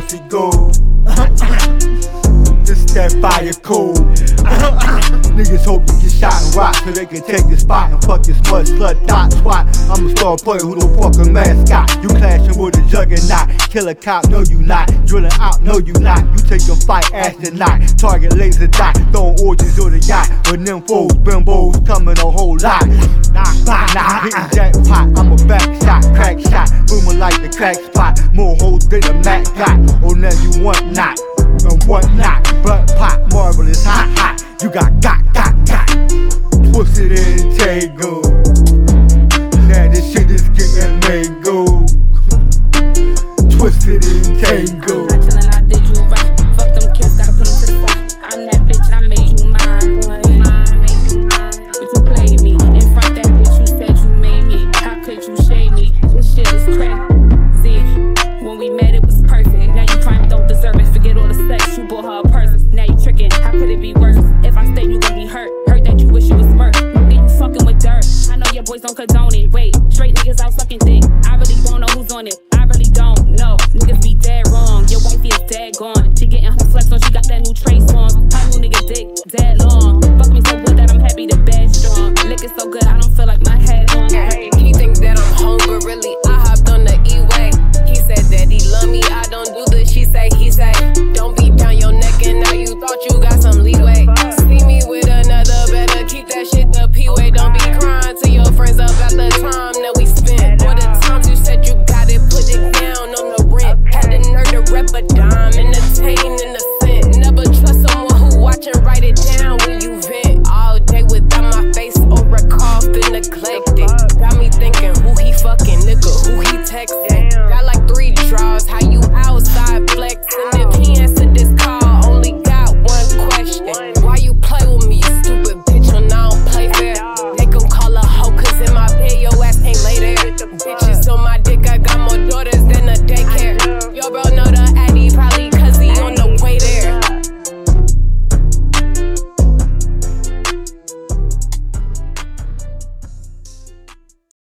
pussy gold. This that fire cold. Niggas hope you get shot and rock so they can take the spot and fuck your smut slut dot swat. I'm a star player who don't fuck a mascot. You clashing with a juggernaut. Kill a cop, no you not. Drilling out, no you not. You take a fight, astronaut. Target laser dot. Throwing orgies on the yacht. With them foes, bimbos coming a whole lot. Nah, nah, nah. Hitting jackpot. I'm a back shot, crack shot. Booming like the crack. More holes than a Mac got. Oh, now you want not and what not. Blood pop, marvelous, hot, hot. You got got, got, got. Twisted and tangled. Now this shit is getting mangled. Twisted and tangled. On it. I really don't know. Niggas be dead wrong. Your wifey is dead gone. She getting her flex on. She got that new Trace on. Her new nigga dick dead long. Fuck me so good rep a dime, the scent. Never trust someone who watch and write it down when you vent. All day without my face or a cough, been neglected. Got me thinking who he fucking, nigga, who he texting. Got like three draws, how you outside flexing? If he answered this call, only got one question. Why you play with me, you stupid bitch, when I don't play fair? Make him call a hoe, cause in my bed, your ass ain't lay there. Bitches on my dick, I got more daughters than a daycare about know the